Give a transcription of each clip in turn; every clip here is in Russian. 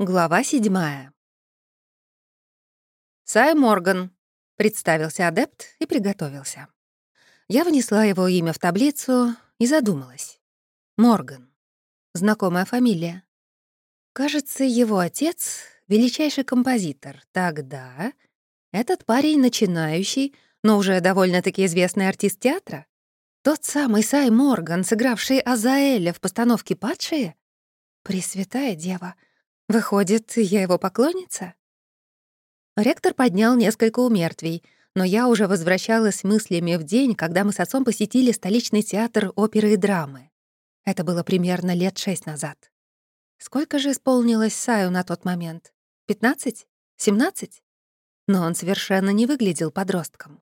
Глава седьмая. «Сай Морган», — представился адепт и приготовился. Я внесла его имя в таблицу и задумалась. Морган. Знакомая фамилия. Кажется, его отец — величайший композитор. Тогда этот парень начинающий, но уже довольно-таки известный артист театра? Тот самый Сай Морган, сыгравший Азаэля в постановке «Падшие»? Пресвятая Дева — Выходит, я его поклонница? Ректор поднял несколько умертвий, но я уже возвращалась мыслями в день, когда мы с отцом посетили столичный театр оперы и драмы. Это было примерно лет шесть назад. Сколько же исполнилось Саю на тот момент? Пятнадцать? Семнадцать? Но он совершенно не выглядел подростком.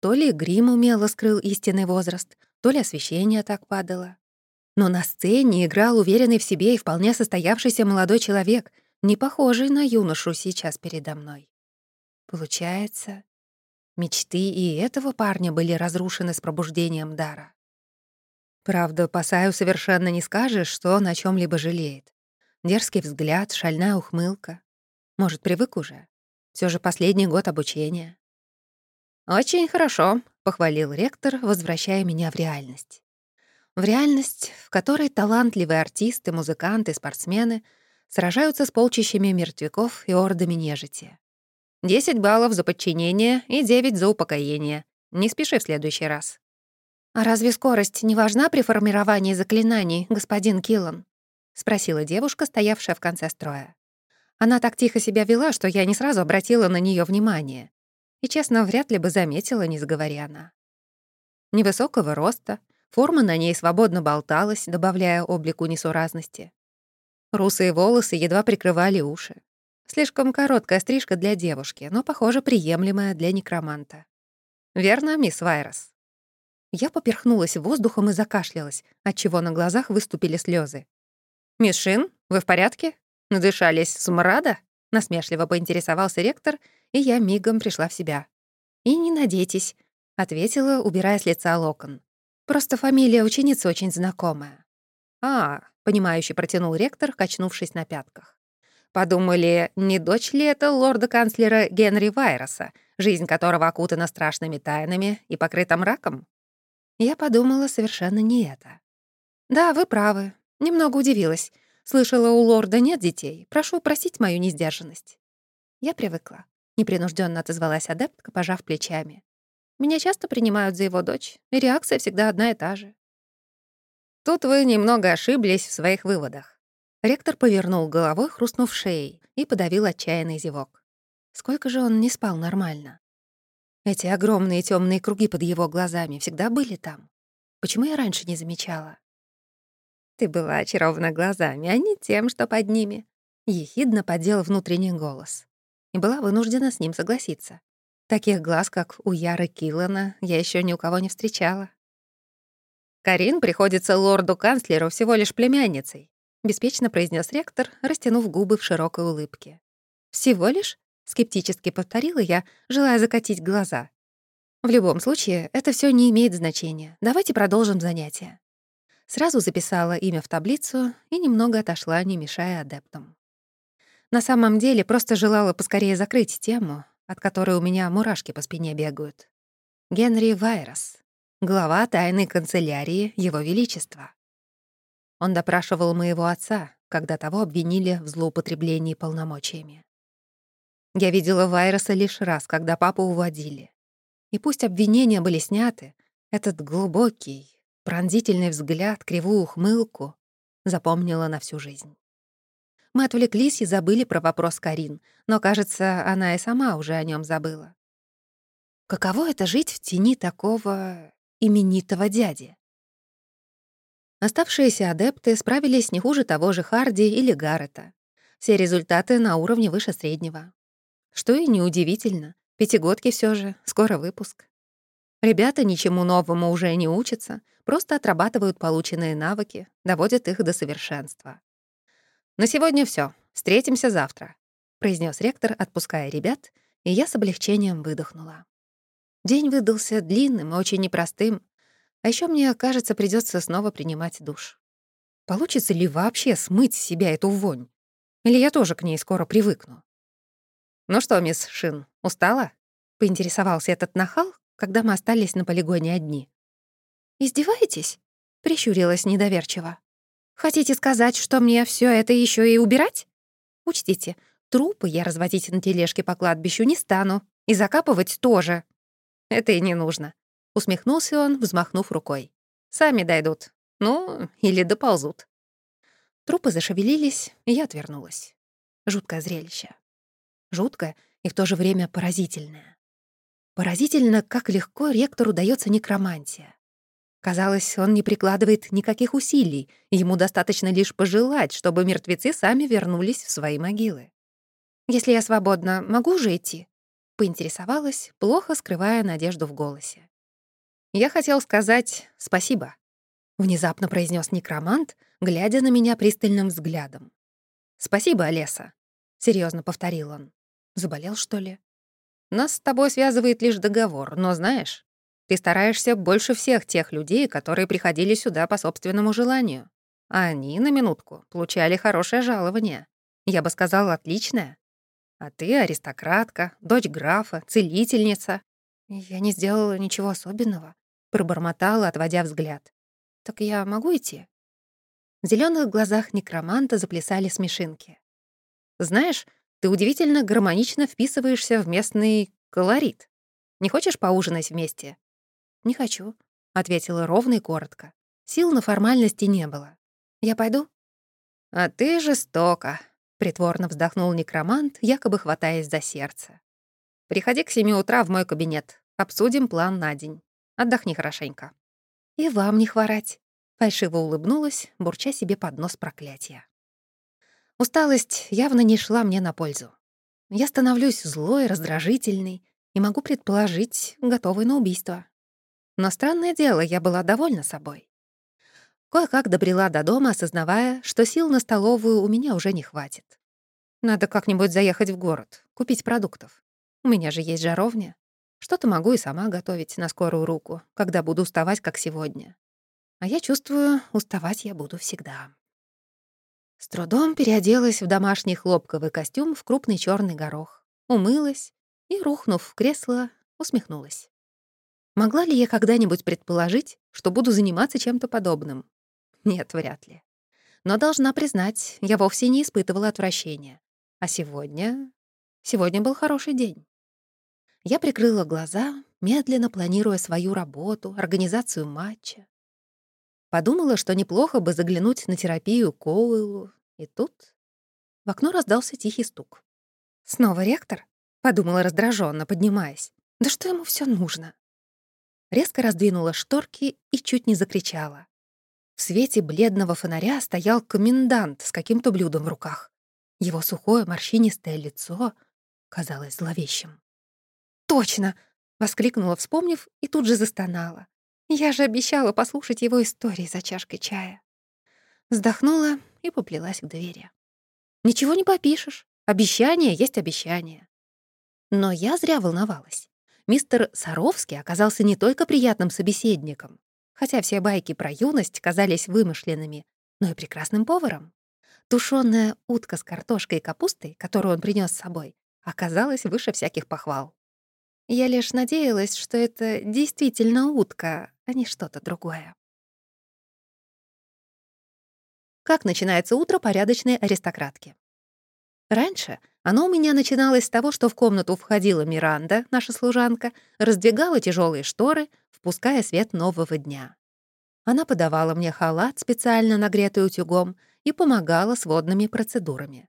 То ли грим умело скрыл истинный возраст, то ли освещение так падало. Но на сцене играл уверенный в себе и вполне состоявшийся молодой человек, не похожий на юношу сейчас передо мной. Получается, мечты и этого парня были разрушены с пробуждением дара. Правда, по Саю совершенно не скажешь, что он о чем либо жалеет. Дерзкий взгляд, шальная ухмылка. Может, привык уже? Все же последний год обучения. «Очень хорошо», — похвалил ректор, возвращая меня в реальность в реальность, в которой талантливые артисты, музыканты, спортсмены сражаются с полчищами мертвяков и ордами нежити. 10 баллов за подчинение и 9 за упокоение. Не спеши в следующий раз. «А разве скорость не важна при формировании заклинаний, господин Киллан?» — спросила девушка, стоявшая в конце строя. Она так тихо себя вела, что я не сразу обратила на нее внимание. И, честно, вряд ли бы заметила, не заговори она. Невысокого роста, Форма на ней свободно болталась, добавляя облику несуразности. Русые волосы едва прикрывали уши. Слишком короткая стрижка для девушки, но, похоже, приемлемая для некроманта. «Верно, мисс Вайрос?» Я поперхнулась воздухом и закашлялась, отчего на глазах выступили слезы. «Мисс Шин, вы в порядке? Надышались смрада?» Насмешливо поинтересовался ректор, и я мигом пришла в себя. «И не надейтесь», — ответила, убирая с лица локон. Просто фамилия ученицы очень знакомая». «А», — понимающе протянул ректор, качнувшись на пятках. «Подумали, не дочь ли это лорда-канцлера Генри Вайроса, жизнь которого окутана страшными тайнами и покрыта мраком?» Я подумала совершенно не это. «Да, вы правы. Немного удивилась. Слышала, у лорда нет детей. Прошу простить мою несдержанность». Я привыкла. Непринужденно отозвалась адептка, пожав плечами. Меня часто принимают за его дочь, и реакция всегда одна и та же. Тут вы немного ошиблись в своих выводах. Ректор повернул головой, хрустнув шеей, и подавил отчаянный зевок. Сколько же он не спал нормально? Эти огромные темные круги под его глазами всегда были там. Почему я раньше не замечала? Ты была очарована глазами, а не тем, что под ними. Ехидно подел внутренний голос. И была вынуждена с ним согласиться. Таких глаз, как у Яры Киллана, я еще ни у кого не встречала. «Карин приходится лорду-канцлеру всего лишь племянницей», беспечно произнес ректор, растянув губы в широкой улыбке. «Всего лишь?» — скептически повторила я, желая закатить глаза. «В любом случае, это все не имеет значения. Давайте продолжим занятие». Сразу записала имя в таблицу и немного отошла, не мешая адептам. На самом деле, просто желала поскорее закрыть тему, от которой у меня мурашки по спине бегают. Генри Вайрос, глава тайной канцелярии Его Величества. Он допрашивал моего отца, когда того обвинили в злоупотреблении полномочиями. Я видела Вайроса лишь раз, когда папу уводили. И пусть обвинения были сняты, этот глубокий, пронзительный взгляд, кривую ухмылку запомнила на всю жизнь. Мы отвлеклись и забыли про вопрос Карин, но, кажется, она и сама уже о нем забыла. Каково это жить в тени такого именитого дяди? Оставшиеся адепты справились не хуже того же Харди или Гаррета. Все результаты на уровне выше среднего. Что и неудивительно. Пятигодки все же, скоро выпуск. Ребята ничему новому уже не учатся, просто отрабатывают полученные навыки, доводят их до совершенства. «На сегодня все. Встретимся завтра», — произнес ректор, отпуская ребят, и я с облегчением выдохнула. День выдался длинным и очень непростым, а еще мне, кажется, придется снова принимать душ. Получится ли вообще смыть с себя эту вонь? Или я тоже к ней скоро привыкну? «Ну что, мисс Шин, устала?» — поинтересовался этот нахал, когда мы остались на полигоне одни. «Издеваетесь?» — прищурилась недоверчиво. «Хотите сказать, что мне все это еще и убирать? Учтите, трупы я разводить на тележке по кладбищу не стану, и закапывать тоже». «Это и не нужно», — усмехнулся он, взмахнув рукой. «Сами дойдут. Ну, или доползут». Трупы зашевелились, и я отвернулась. Жуткое зрелище. Жуткое и в то же время поразительное. Поразительно, как легко ректору дается некромантия. Казалось, он не прикладывает никаких усилий, ему достаточно лишь пожелать, чтобы мертвецы сами вернулись в свои могилы. «Если я свободна, могу же идти?» — поинтересовалась, плохо скрывая надежду в голосе. «Я хотел сказать спасибо», — внезапно произнес некромант, глядя на меня пристальным взглядом. «Спасибо, Олеса», — серьезно повторил он. «Заболел, что ли?» «Нас с тобой связывает лишь договор, но знаешь, ты стараешься больше всех тех людей, которые приходили сюда по собственному желанию. А они, на минутку, получали хорошее жалование. Я бы сказала, отличное. А ты аристократка, дочь графа, целительница. Я не сделала ничего особенного, пробормотала, отводя взгляд. Так я могу идти? В зеленых глазах некроманта заплясали смешинки. Знаешь, ты удивительно гармонично вписываешься в местный колорит. Не хочешь поужинать вместе? «Не хочу», — ответила ровно и коротко. Сил на формальности не было. «Я пойду?» «А ты жестоко», — притворно вздохнул некромант, якобы хватаясь за сердце. «Приходи к семи утра в мой кабинет. Обсудим план на день. Отдохни хорошенько». «И вам не хворать», — фальшиво улыбнулась, бурча себе под нос проклятия. Усталость явно не шла мне на пользу. Я становлюсь злой, раздражительной и могу предположить, готовой на убийство. Но странное дело, я была довольна собой. Кое-как добрела до дома, осознавая, что сил на столовую у меня уже не хватит. Надо как-нибудь заехать в город, купить продуктов. У меня же есть жаровня. Что-то могу и сама готовить на скорую руку, когда буду уставать, как сегодня. А я чувствую, уставать я буду всегда. С трудом переоделась в домашний хлопковый костюм в крупный черный горох, умылась и, рухнув в кресло, усмехнулась. Могла ли я когда-нибудь предположить, что буду заниматься чем-то подобным? Нет, вряд ли. Но должна признать, я вовсе не испытывала отвращения. А сегодня... Сегодня был хороший день. Я прикрыла глаза, медленно планируя свою работу, организацию матча. Подумала, что неплохо бы заглянуть на терапию Коуэллу. И тут в окно раздался тихий стук. «Снова ректор?» — подумала раздраженно, поднимаясь. «Да что ему все нужно?» Резко раздвинула шторки и чуть не закричала. В свете бледного фонаря стоял комендант с каким-то блюдом в руках. Его сухое морщинистое лицо казалось зловещим. «Точно!» — воскликнула, вспомнив, и тут же застонала. «Я же обещала послушать его истории за чашкой чая». Вздохнула и поплелась к двери. «Ничего не попишешь. Обещание есть обещание». Но я зря волновалась мистер Саровский оказался не только приятным собеседником, хотя все байки про юность казались вымышленными, но и прекрасным поваром. Тушёная утка с картошкой и капустой, которую он принес с собой, оказалась выше всяких похвал. Я лишь надеялась, что это действительно утка, а не что-то другое. Как начинается утро порядочной аристократки? Раньше оно у меня начиналось с того, что в комнату входила Миранда, наша служанка, раздвигала тяжелые шторы, впуская свет нового дня. Она подавала мне халат, специально нагретый утюгом, и помогала с водными процедурами.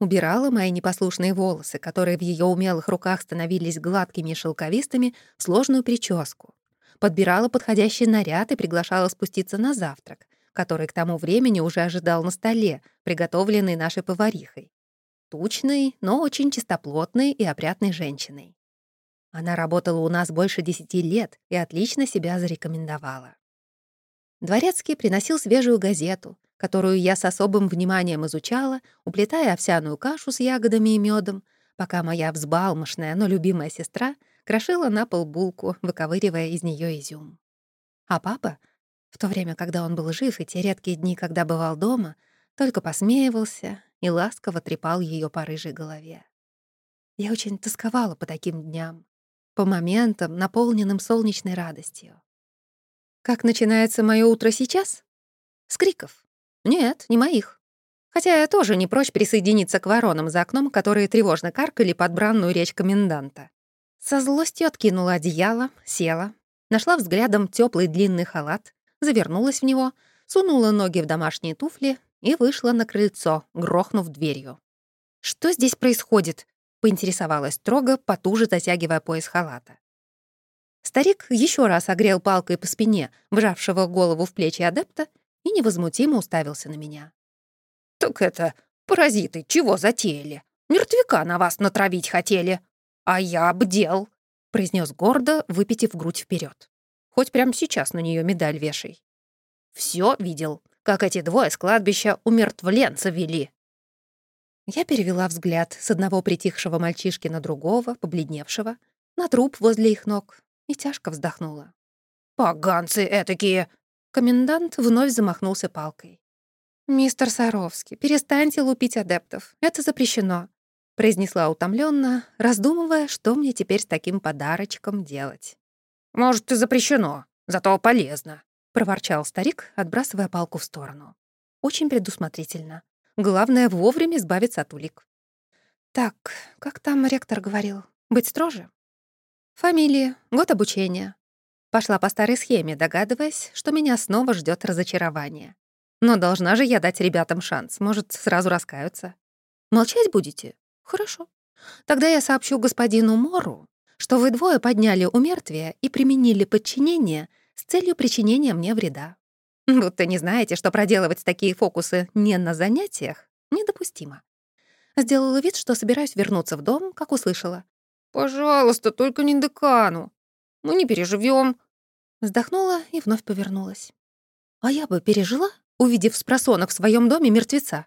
Убирала мои непослушные волосы, которые в ее умелых руках становились гладкими и шелковистыми, в сложную прическу. Подбирала подходящий наряд и приглашала спуститься на завтрак, который к тому времени уже ожидал на столе, приготовленный нашей поварихой тучной, но очень чистоплотной и опрятной женщиной. Она работала у нас больше десяти лет и отлично себя зарекомендовала. Дворецкий приносил свежую газету, которую я с особым вниманием изучала, уплетая овсяную кашу с ягодами и медом, пока моя взбалмошная, но любимая сестра крошила на пол булку, выковыривая из нее изюм. А папа, в то время, когда он был жив и те редкие дни, когда бывал дома, только посмеивался и ласково трепал ее по рыжей голове. Я очень тосковала по таким дням, по моментам, наполненным солнечной радостью. Как начинается мое утро сейчас? С криков. Нет, не моих. Хотя я тоже не прочь присоединиться к воронам за окном, которые тревожно каркали под бранную речь коменданта. Со злостью откинула одеяло, села, нашла взглядом теплый длинный халат, завернулась в него, сунула ноги в домашние туфли и вышла на крыльцо, грохнув дверью. «Что здесь происходит?» — поинтересовалась строго, потуже затягивая пояс халата. Старик еще раз огрел палкой по спине, вжавшего голову в плечи адепта, и невозмутимо уставился на меня. «Так это, паразиты, чего затеяли? Мертвяка на вас натравить хотели. А я бдел», — произнес гордо, выпитив грудь вперед. «Хоть прямо сейчас на нее медаль вешай». Все видел, как эти двое с кладбища умертвленца вели». Я перевела взгляд с одного притихшего мальчишки на другого, побледневшего, на труп возле их ног, и тяжко вздохнула. «Поганцы этакие!» Комендант вновь замахнулся палкой. «Мистер Саровский, перестаньте лупить адептов. Это запрещено», — произнесла утомленно, раздумывая, что мне теперь с таким подарочком делать. «Может, и запрещено, зато полезно», — проворчал старик, отбрасывая палку в сторону. Очень предусмотрительно. Главное, вовремя избавиться от улик. «Так, как там ректор говорил? Быть строже?» Фамилия, год обучения. Пошла по старой схеме, догадываясь, что меня снова ждет разочарование. Но должна же я дать ребятам шанс, может, сразу раскаются. Молчать будете? Хорошо. Тогда я сообщу господину Мору, что вы двое подняли умертвие и применили подчинение с целью причинения мне вреда. Будто не знаете, что проделывать такие фокусы не на занятиях недопустимо. Сделала вид, что собираюсь вернуться в дом, как услышала. «Пожалуйста, только не декану. Мы не переживем. Вздохнула и вновь повернулась. А я бы пережила, увидев с просонок в своем доме мертвеца.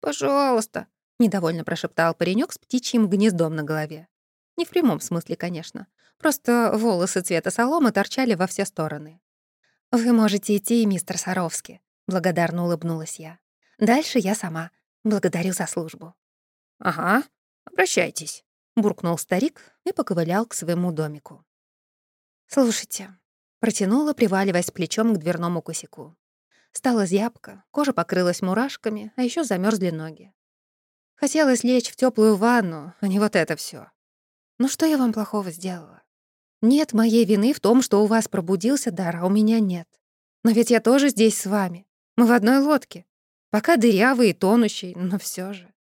«Пожалуйста», — недовольно прошептал паренек с птичьим гнездом на голове. Не в прямом смысле, конечно. Просто волосы цвета соломы торчали во все стороны. «Вы можете идти, мистер Саровский», — благодарно улыбнулась я. «Дальше я сама. Благодарю за службу». «Ага, обращайтесь» буркнул старик и поковылял к своему домику. «Слушайте», — протянула, приваливаясь плечом к дверному косяку. Стала зябко, кожа покрылась мурашками, а еще замерзли ноги. Хотелось лечь в теплую ванну, а не вот это все. Ну что я вам плохого сделала? Нет моей вины в том, что у вас пробудился дар, а у меня нет. Но ведь я тоже здесь с вами. Мы в одной лодке. Пока дырявый и тонущий, но все же.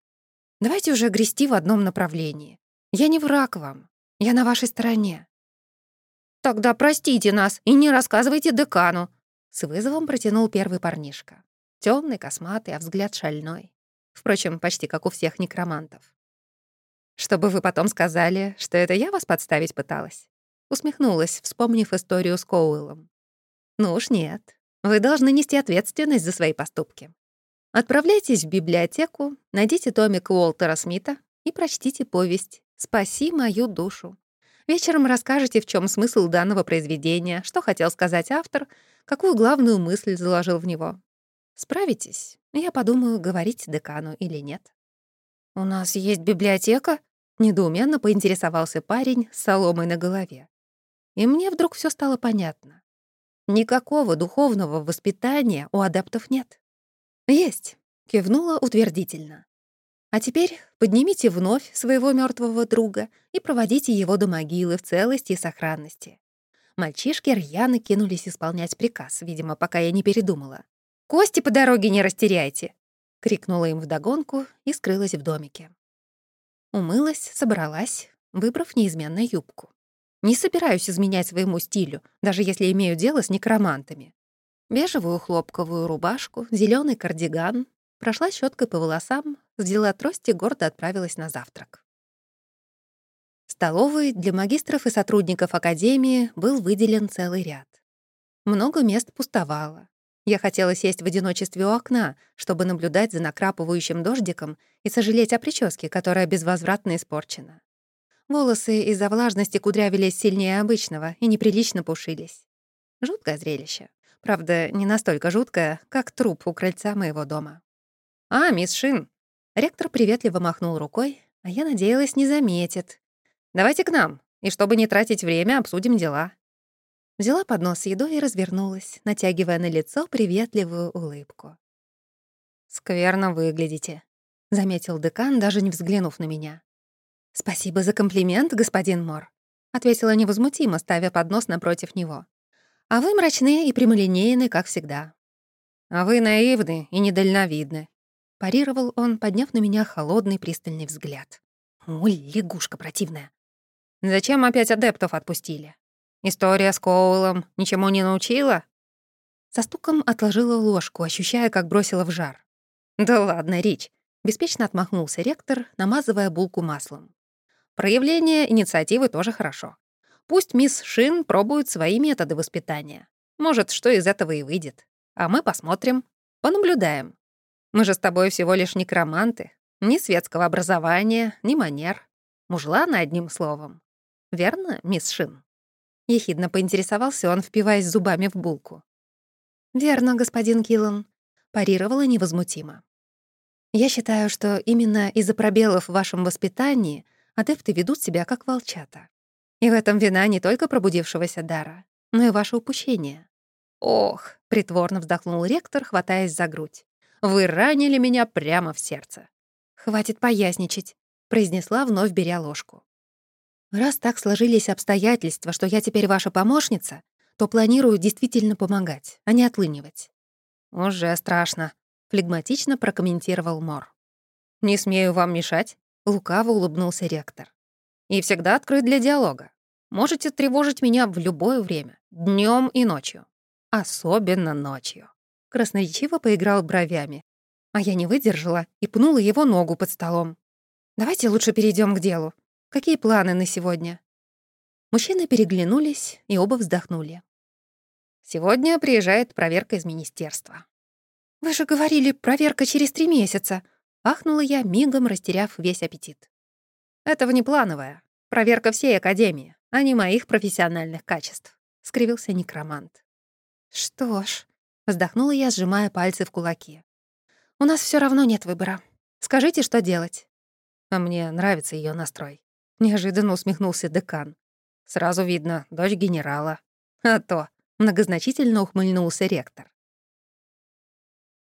Давайте уже грести в одном направлении. Я не враг вам. Я на вашей стороне». «Тогда простите нас и не рассказывайте декану», — с вызовом протянул первый парнишка. Темный, косматый, а взгляд шальной. Впрочем, почти как у всех некромантов. «Чтобы вы потом сказали, что это я вас подставить пыталась?» Усмехнулась, вспомнив историю с Коуэллом. «Ну уж нет. Вы должны нести ответственность за свои поступки. Отправляйтесь в библиотеку, найдите томик Уолтера Смита и прочтите повесть Спаси мою душу. Вечером расскажете, в чем смысл данного произведения, что хотел сказать автор, какую главную мысль заложил в него. Справитесь? Я подумаю, говорить декану или нет. «У нас есть библиотека?» — недоуменно поинтересовался парень с соломой на голове. И мне вдруг все стало понятно. Никакого духовного воспитания у адаптов нет. «Есть», — кивнула утвердительно. А теперь поднимите вновь своего мертвого друга и проводите его до могилы в целости и сохранности. Мальчишки рьяно кинулись исполнять приказ, видимо, пока я не передумала. «Кости по дороге не растеряйте!» — крикнула им вдогонку и скрылась в домике. Умылась, собралась, выбрав неизменную юбку. Не собираюсь изменять своему стилю, даже если имею дело с некромантами. Бежевую хлопковую рубашку, зеленый кардиган, прошла щеткой по волосам, взяла трость и гордо отправилась на завтрак. Столовой для магистров и сотрудников академии был выделен целый ряд. Много мест пустовало. Я хотела сесть в одиночестве у окна, чтобы наблюдать за накрапывающим дождиком и сожалеть о прическе, которая безвозвратно испорчена. Волосы из-за влажности кудрявились сильнее обычного и неприлично пушились. Жуткое зрелище. Правда, не настолько жуткое, как труп у крыльца моего дома. «А, мисс Шин!» Ректор приветливо махнул рукой, а я надеялась, не заметит. «Давайте к нам, и чтобы не тратить время, обсудим дела». Взяла поднос с едой и развернулась, натягивая на лицо приветливую улыбку. «Скверно выглядите», — заметил декан, даже не взглянув на меня. «Спасибо за комплимент, господин Мор», — ответила невозмутимо, ставя поднос напротив него. «А вы мрачные и прямолинейны, как всегда». «А вы наивны и недальновидны», — парировал он, подняв на меня холодный пристальный взгляд. «Ой, лягушка противная». «Зачем опять адептов отпустили? История с Коулом ничему не научила?» Со стуком отложила ложку, ощущая, как бросила в жар. «Да ладно, Рич», — беспечно отмахнулся ректор, намазывая булку маслом. «Проявление инициативы тоже хорошо. Пусть мисс Шин пробует свои методы воспитания. Может, что из этого и выйдет. А мы посмотрим, понаблюдаем. Мы же с тобой всего лишь некроманты. Ни светского образования, ни манер. Мужланы, одним словом. Верно, мисс Шин?» Ехидно поинтересовался он, впиваясь зубами в булку. «Верно, господин Киллан», — парировала невозмутимо. Я считаю, что именно из-за пробелов в вашем воспитании адепты ведут себя как волчата. И в этом вина не только пробудившегося дара, но и ваше упущение. «Ох», — притворно вздохнул ректор, хватаясь за грудь, «вы ранили меня прямо в сердце». «Хватит поясничать», — произнесла, вновь беря ложку. «Раз так сложились обстоятельства, что я теперь ваша помощница, то планирую действительно помогать, а не отлынивать». «Уже страшно», флегматично прокомментировал Мор. «Не смею вам мешать», — лукаво улыбнулся ректор. «И всегда открыт для диалога. Можете тревожить меня в любое время, днем и ночью. Особенно ночью». Красноречиво поиграл бровями, а я не выдержала и пнула его ногу под столом. «Давайте лучше перейдем к делу. Какие планы на сегодня?» Мужчины переглянулись и оба вздохнули. «Сегодня приезжает проверка из министерства. «Вы же говорили, проверка через три месяца!» — ахнула я, мигом растеряв весь аппетит. «Это внеплановая. Проверка всей Академии, а не моих профессиональных качеств», — скривился некромант. «Что ж», — вздохнула я, сжимая пальцы в кулаки. «У нас все равно нет выбора. Скажите, что делать?» «А мне нравится ее настрой», — неожиданно усмехнулся декан. «Сразу видно, дочь генерала». «А то», — многозначительно ухмыльнулся ректор.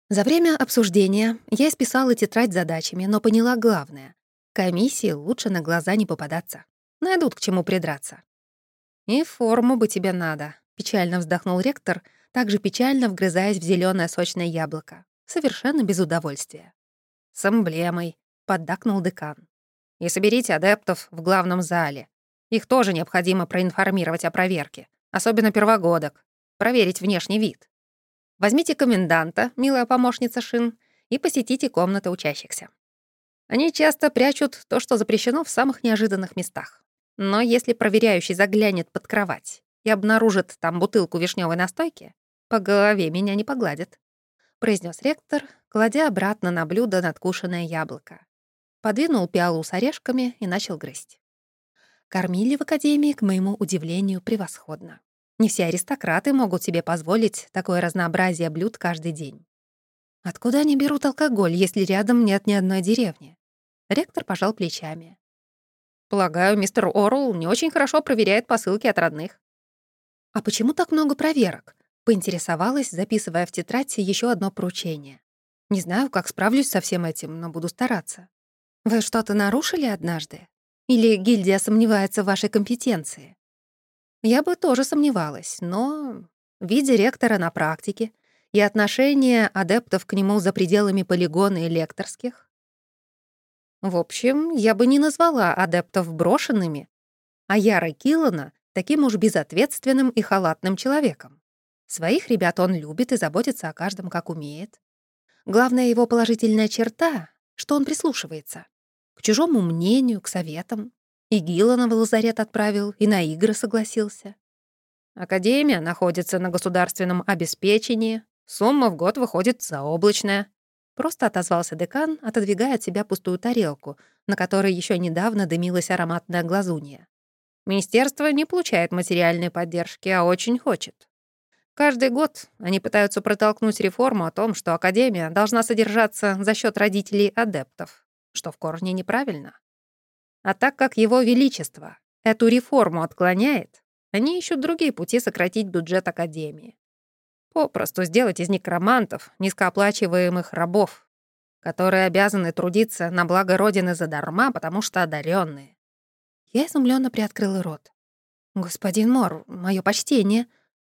За время обсуждения я исписала тетрадь задачами, но поняла главное. Комиссии лучше на глаза не попадаться. Найдут к чему придраться. «И форму бы тебе надо», — печально вздохнул ректор, также печально вгрызаясь в зеленое сочное яблоко. Совершенно без удовольствия. «С эмблемой», — поддакнул декан. «И соберите адептов в главном зале. Их тоже необходимо проинформировать о проверке, особенно первогодок, проверить внешний вид». Возьмите коменданта, милая помощница Шин, и посетите комнаты учащихся. Они часто прячут то, что запрещено в самых неожиданных местах. Но если проверяющий заглянет под кровать и обнаружит там бутылку вишневой настойки, по голове меня не погладят», — произнес ректор, кладя обратно на блюдо надкушенное яблоко. Подвинул пиалу с орешками и начал грызть. Кормили в академии, к моему удивлению, превосходно. Не все аристократы могут себе позволить такое разнообразие блюд каждый день. Откуда они берут алкоголь, если рядом нет ни одной деревни? Ректор пожал плечами. Полагаю, мистер Орл не очень хорошо проверяет посылки от родных. А почему так много проверок? Поинтересовалась, записывая в тетрадь еще одно поручение. Не знаю, как справлюсь со всем этим, но буду стараться. Вы что-то нарушили однажды? Или гильдия сомневается в вашей компетенции? Я бы тоже сомневалась, но, видя ректора на практике и отношение адептов к нему за пределами полигона и лекторских, в общем, я бы не назвала адептов брошенными, а Яра Киллана таким уж безответственным и халатным человеком. Своих ребят он любит и заботится о каждом, как умеет. Главная его положительная черта, что он прислушивается к чужому мнению, к советам. И Гиллана в лазарет отправил, и на игры согласился. Академия находится на государственном обеспечении, сумма в год выходит заоблачная. Просто отозвался декан, отодвигая от себя пустую тарелку, на которой еще недавно дымилась ароматная глазунья. Министерство не получает материальной поддержки, а очень хочет. Каждый год они пытаются протолкнуть реформу о том, что Академия должна содержаться за счет родителей адептов, что в корне неправильно. А так как Его Величество эту реформу отклоняет, они ищут другие пути сократить бюджет Академии. Попросту сделать из некромантов низкооплачиваемых рабов, которые обязаны трудиться на благо Родины задарма, потому что одаренные. Я изумленно приоткрыла рот. «Господин Мор, мое почтение.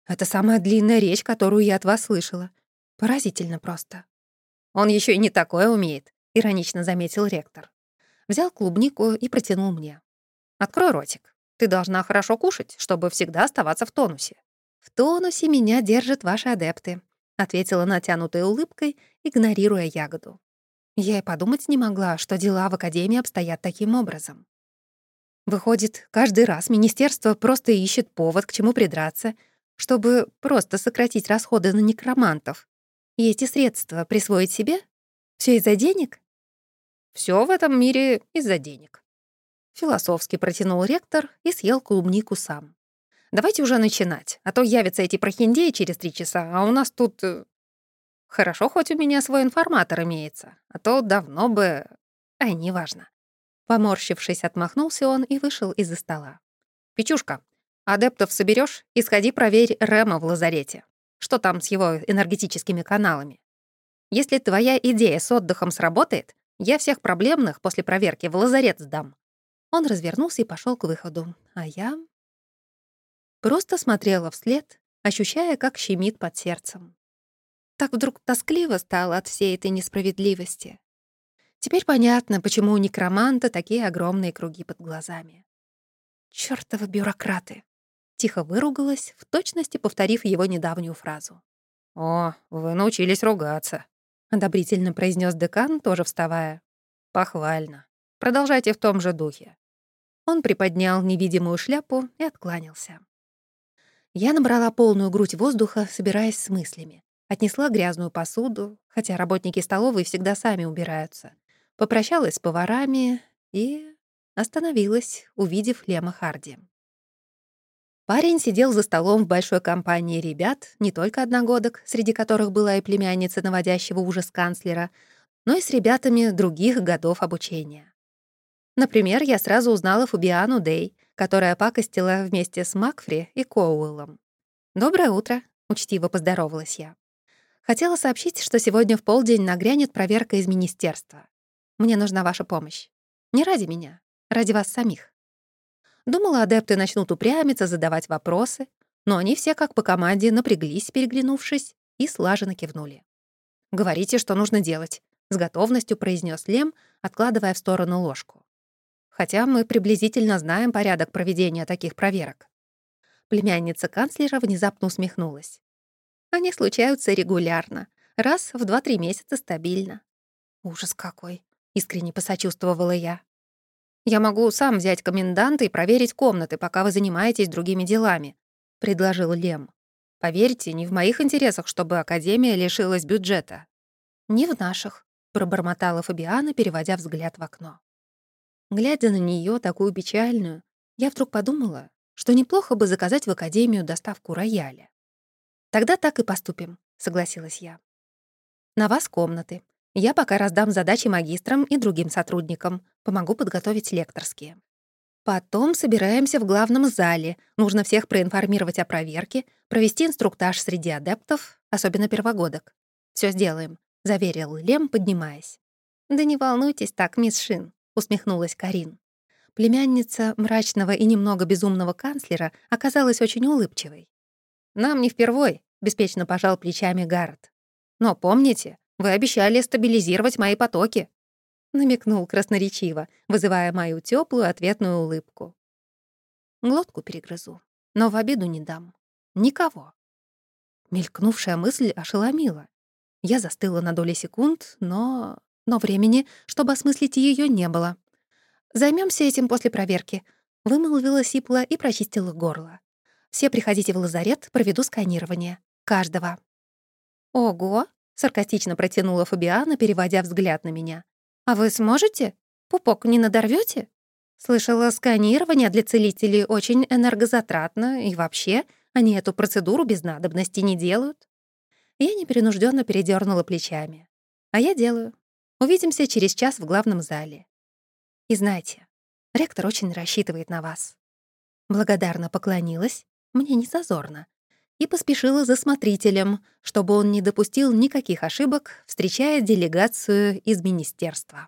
Это самая длинная речь, которую я от вас слышала. Поразительно просто». «Он еще и не такое умеет», — иронично заметил ректор. Взял клубнику и протянул мне. «Открой ротик. Ты должна хорошо кушать, чтобы всегда оставаться в тонусе». «В тонусе меня держат ваши адепты», — ответила натянутой улыбкой, игнорируя ягоду. Я и подумать не могла, что дела в Академии обстоят таким образом. Выходит, каждый раз министерство просто ищет повод, к чему придраться, чтобы просто сократить расходы на некромантов. И эти средства присвоить себе? Все из-за денег? Все в этом мире из-за денег. Философски протянул ректор и съел клубнику сам. Давайте уже начинать, а то явятся эти прохиндеи через три часа, а у нас тут... Э, хорошо, хоть у меня свой информатор имеется, а то давно бы... Ай, неважно. Поморщившись, отмахнулся он и вышел из-за стола. «Печушка, адептов соберешь и сходи проверь Рема в лазарете. Что там с его энергетическими каналами? Если твоя идея с отдыхом сработает, я всех проблемных после проверки в лазарет сдам». Он развернулся и пошел к выходу, а я просто смотрела вслед, ощущая, как щемит под сердцем. Так вдруг тоскливо стало от всей этой несправедливости. Теперь понятно, почему у некроманта такие огромные круги под глазами. «Чёртовы бюрократы!» Тихо выругалась, в точности повторив его недавнюю фразу. «О, вы научились ругаться», — одобрительно произнес декан, тоже вставая. «Похвально. Продолжайте в том же духе». Он приподнял невидимую шляпу и откланялся. Я набрала полную грудь воздуха, собираясь с мыслями. Отнесла грязную посуду, хотя работники столовой всегда сами убираются попрощалась с поварами и остановилась, увидев Лема Харди. Парень сидел за столом в большой компании ребят, не только одногодок, среди которых была и племянница наводящего ужас канцлера, но и с ребятами других годов обучения. Например, я сразу узнала Фубиану Дей, которая пакостила вместе с Макфри и Коуэллом. «Доброе утро», — учтиво поздоровалась я. Хотела сообщить, что сегодня в полдень нагрянет проверка из министерства. Мне нужна ваша помощь. Не ради меня, ради вас самих. Думала, адепты начнут упрямиться, задавать вопросы, но они все как по команде напряглись, переглянувшись, и слаженно кивнули. «Говорите, что нужно делать», — с готовностью произнес Лем, откладывая в сторону ложку. «Хотя мы приблизительно знаем порядок проведения таких проверок». Племянница канцлера внезапно усмехнулась. «Они случаются регулярно, раз в два-три месяца стабильно». «Ужас какой!» — искренне посочувствовала я. «Я могу сам взять коменданта и проверить комнаты, пока вы занимаетесь другими делами», — предложил Лем. «Поверьте, не в моих интересах, чтобы Академия лишилась бюджета». «Не в наших», — пробормотала Фабиана, переводя взгляд в окно. Глядя на нее такую печальную, я вдруг подумала, что неплохо бы заказать в Академию доставку рояля. «Тогда так и поступим», — согласилась я. «На вас комнаты. Я пока раздам задачи магистрам и другим сотрудникам, помогу подготовить лекторские. Потом собираемся в главном зале. Нужно всех проинформировать о проверке, провести инструктаж среди адептов, особенно первогодок. Все сделаем», — заверил Лем, поднимаясь. «Да не волнуйтесь так, мисс Шин», — усмехнулась Карин. Племянница мрачного и немного безумного канцлера оказалась очень улыбчивой. «Нам не впервой», — беспечно пожал плечами Гаррет. «Но помните, вы обещали стабилизировать мои потоки», — намекнул красноречиво, вызывая мою теплую ответную улыбку. Глотку перегрызу, но в обиду не дам. Никого. Мелькнувшая мысль ошеломила. Я застыла на доли секунд, но... Но времени, чтобы осмыслить ее, не было. Займемся этим после проверки», — вымолвила Сипла и прочистила горло. «Все приходите в лазарет, проведу сканирование. Каждого». «Ого!» Саркастично протянула Фабиана, переводя взгляд на меня. «А вы сможете? Пупок не надорвете? Слышала, сканирование для целителей очень энергозатратно, и вообще Они эту процедуру без надобности не делают. Я непринужденно передернула плечами. А я делаю. Увидимся через час в главном зале. И знаете, ректор очень рассчитывает на вас. Благодарно поклонилась, мне не зазорно, и поспешила за смотрителем, чтобы он не допустил никаких ошибок, встречая делегацию из министерства.